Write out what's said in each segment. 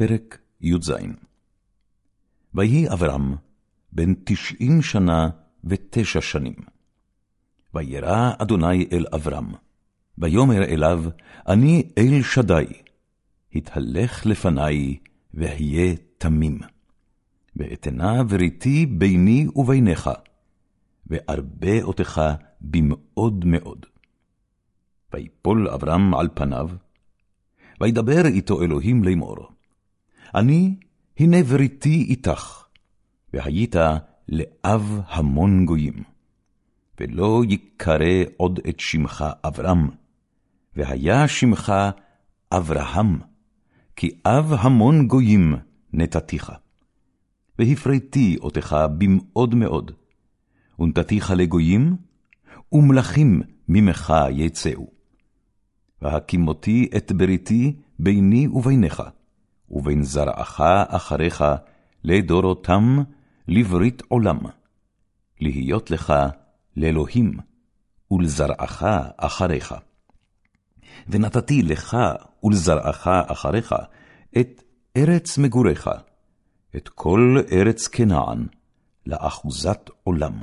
פרק י"ז ויהי אברהם בן תשעים שנה ותשע שנים. וירא אדוני אל אברהם, ויאמר אליו, אני אל שדי, התהלך לפני, והיה תמים. ואתנה בריתי ביני וביניך, וארבה אותך במאוד מאוד. ויפול אברהם על פניו, וידבר איתו אלוהים לאמור, אני, הנה בריתי איתך, והיית לאב המון גויים. ולא יקרא עוד את שמך אברהם, והיה שמך אברהם, כי אב המון גויים נתתיך. והפריתי אותך במאוד מאוד, ונתתיך לגויים, ומלכים ממך יצאו. והקימותי את בריתי ביני וביניך, ובין זרעך אחריך לדורותם לברית עולם, להיות לך לאלוהים, ולזרעך אחריך. ונתתי לך ולזרעך אחריך את ארץ מגוריך, את כל ארץ כנען, לאחוזת עולם,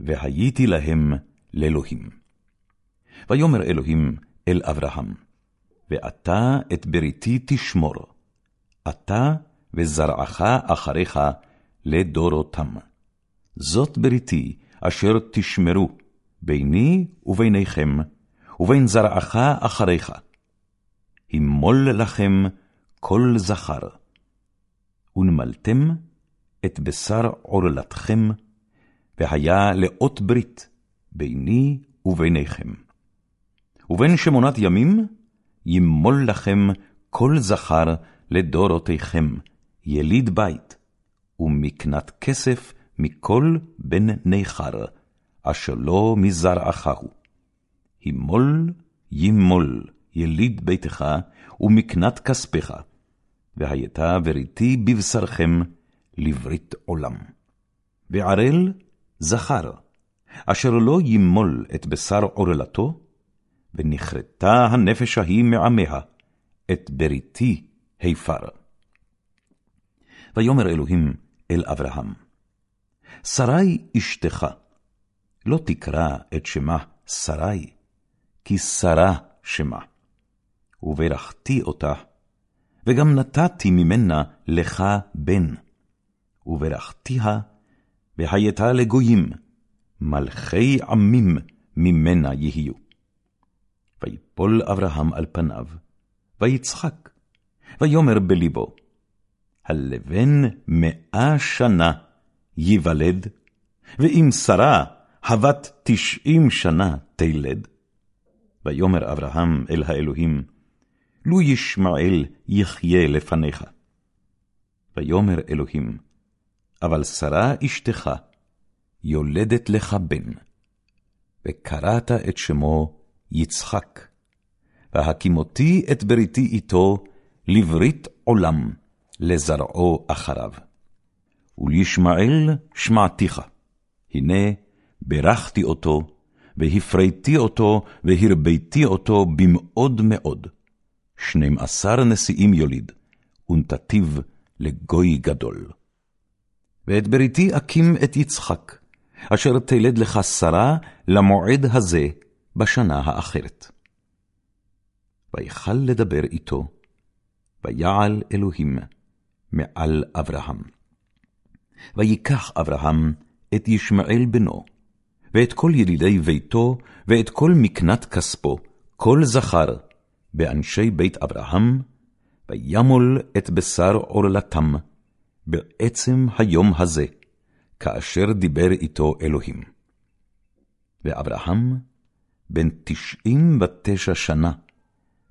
והייתי להם לאלוהים. ויאמר אלוהים אל אברהם, ואתה את בריתי תשמור, אתה וזרעך אחריך לדורותם. זאת בריתי אשר תשמרו ביני וביניכם, ובין זרעך אחריך. הימול לכם כל זכר, ונמלתם את בשר עורלתכם, והיה לאות ברית ביני וביניכם. ובין שמונת ימים ימול לכם כל זכר לדורותיכם, יליד בית, ומקנת כסף מכל בן ניכר, אשר לא מזרעך הוא. הימול ימול יליד ביתך, ומקנת כספך, והייתה בריתי בבשרכם לברית עולם. וערל זכר, אשר לא ימול את בשר עורלתו, ונכרתה הנפש ההיא מעמיה, את בריתי היפר. ויאמר אלוהים אל אברהם, שרי אשתך, לא תקרא את שמה שרי, כי שרה שמה. וברכתי אותה, וגם נתתי ממנה לך בן, וברכתיה, והייתה לגויים, מלכי עמים ממנה יהיו. ויפול אברהם על פניו, ויצחק, ויאמר בלבו, הלבן מאה שנה ייוולד, ואם שרה הבת תשעים שנה תלד. ויאמר אברהם אל האלוהים, לו ישמעאל יחיה לפניך. ויאמר אלוהים, אבל שרה אשתך, יולדת לך בן, וקראת את שמו יצחק, והקימותי את בריתי איתו לברית עולם, לזרעו אחריו. ולישמעאל שמעתיך, הנה ברכתי אותו, והפריתי אותו, והרביתי אותו במאוד מאוד. שנים עשר נשיאים יוליד, ונתתיו לגוי גדול. ואת בריתי אקים את יצחק, אשר תלד לך שרה למועד הזה בשנה האחרת. ויכל לדבר איתו, ויעל אלוהים מעל אברהם. ויקח אברהם את ישמעאל בנו, ואת כל ילידי ביתו, ואת כל מקנת כספו, כל זכר, באנשי בית אברהם, וימול את בשר עורלתם, בעצם היום הזה, כאשר דיבר איתו אלוהים. ואברהם, בן תשעים ותשע שנה,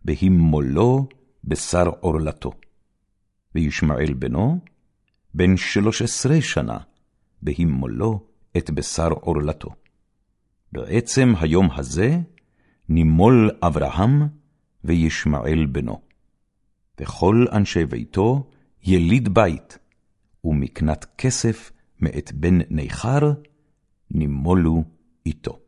בהימולו בשר עורלתו. וישמעאל בנו, בן שלוש עשרה שנה, בהימולו את בשר עורלתו. בעצם היום הזה נימול אברהם וישמעאל בנו. וכל אנשי ביתו יליד בית, ומקנת כסף מאת בן ניכר, נימולו איתו.